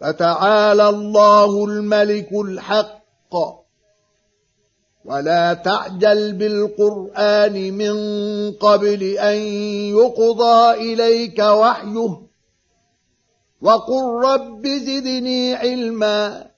فتعالى الله الملك الحق. ولا تعجل بالقرآن من قبل أن يقضى إليك وحيه. وقل رب زدني علما.